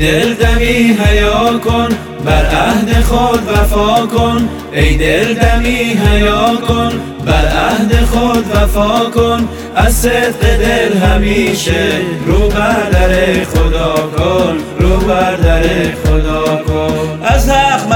دل دمی حیا کن بر عهد خود وفا کن. ای دل دمی حیا کن بر عهد خود وفا کن. از صدق دل همیشه رو بر در خدا کن رو بر در خدا کن.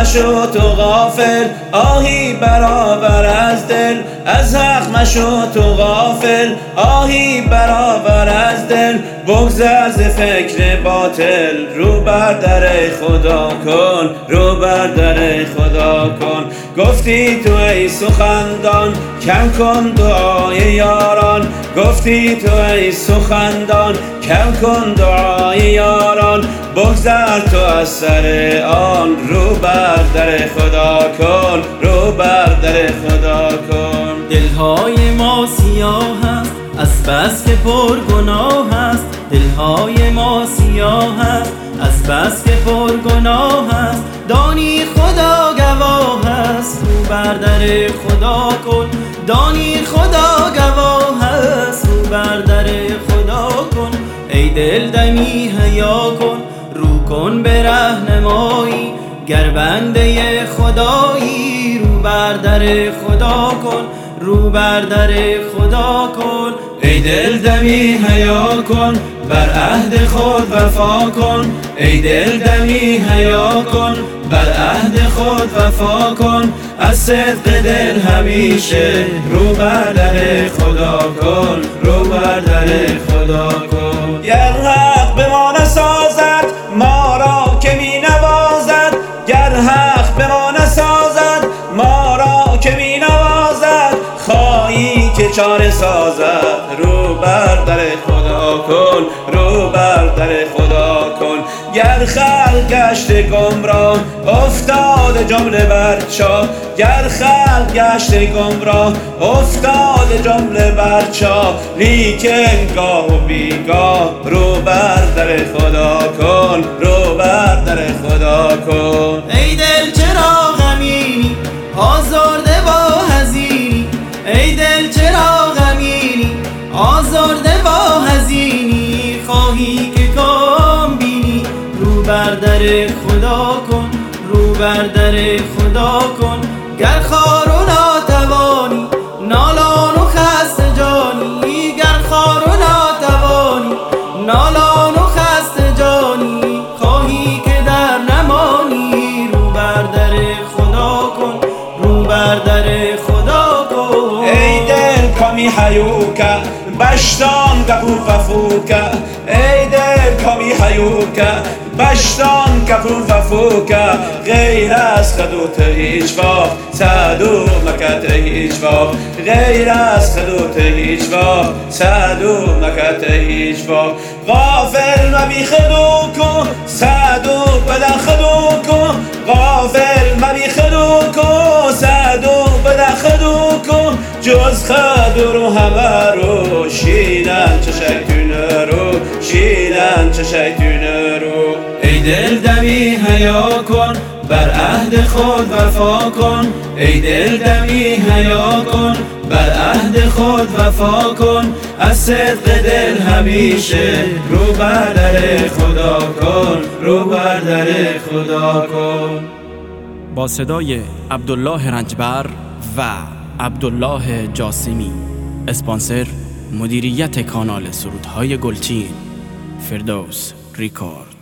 مشو تو غافل آهی برابر از دل. از حق مشو تو غافل آهی برابر از دل. بگذر ز فکر باطل رو بر در خدا کن رو بر در خدا کن. گفتی تو ای سخندان کم کن دعای یاران. گفتی تو ای سخندان کم کن دعای یاران. بگذر تو از سر آن رو بر در خدا کن رو بر در خدا کن. دلهای ما سیاه است از بس که پر گناه است. دلهای ما سیاه است از بس که پر گناه است. دانی خدا گواه است رو بر در خدا کن. دانی خدا گواه است رو بر در خدا کن. ای دل دمی حیا کن رو کن به رهنمایی. گر بنده خدایی رو بر در خدا کن. رو بر در خدا کن. ای دل دمی حیا کن بر عهد خود وفا کن ای دل دمی حیا کن. بر عهد خود وفا کن از صدق دل همیشه رو بر در خدا کن رو بر در خدا کن. گر حق به ما نسازد ما را که می نوازد. گر حق به ما نسازد ما را که می نوازد. خواهی که چاره سازد رو بر در خدا کن رو بر در خدا کن. گر خلق گشت گمراه افتاد جمله برچا گر خلق گشت گمراه افتاد جمله برچا لیکن گاه و بیگاه رو بر در خدا کن. رو بر در خدا کن. ای دل چرا غمینی؟ آزرده با هزینی ای دل بر در خدا کن رو بر در خدا کن. گر خار و ناتوانی نالان و خسته جانی. گر خار و ناتوانی نالان و خسته جانی. خواهی که در نمانی. رو بر در خدا کن رو بر در خدا کن. ای دل کمی حیوکه بشتان کپو ففوکه ای دل کمی حیوکه بشتان کپو ففوکه غیر از خدوت هیچ وقت صدو مکت هیچ وقت غیر از خدوت هیچ وقت صدو مکت هیچ وقت غافل مبی خدو کن صدو بدن خدو کن غافل مبی خدو کن صدو بدن خدو کن جز خدو رو همه رو شینن چه شیطونه رو شینن چه شیطونه رو. دل دمی حیا کن بر عهد خود وفا کن. ای دل دمی حیا کن بر عهد خود وفا کن. از صدق دل همیشه رو بر در خدا کن رو بر در خدا کن. با صدای عبدالله رنجبر و عبدالله جاسمی اسپانسر مدیریت کانال سرودهای گلچین فردوس ریکارد.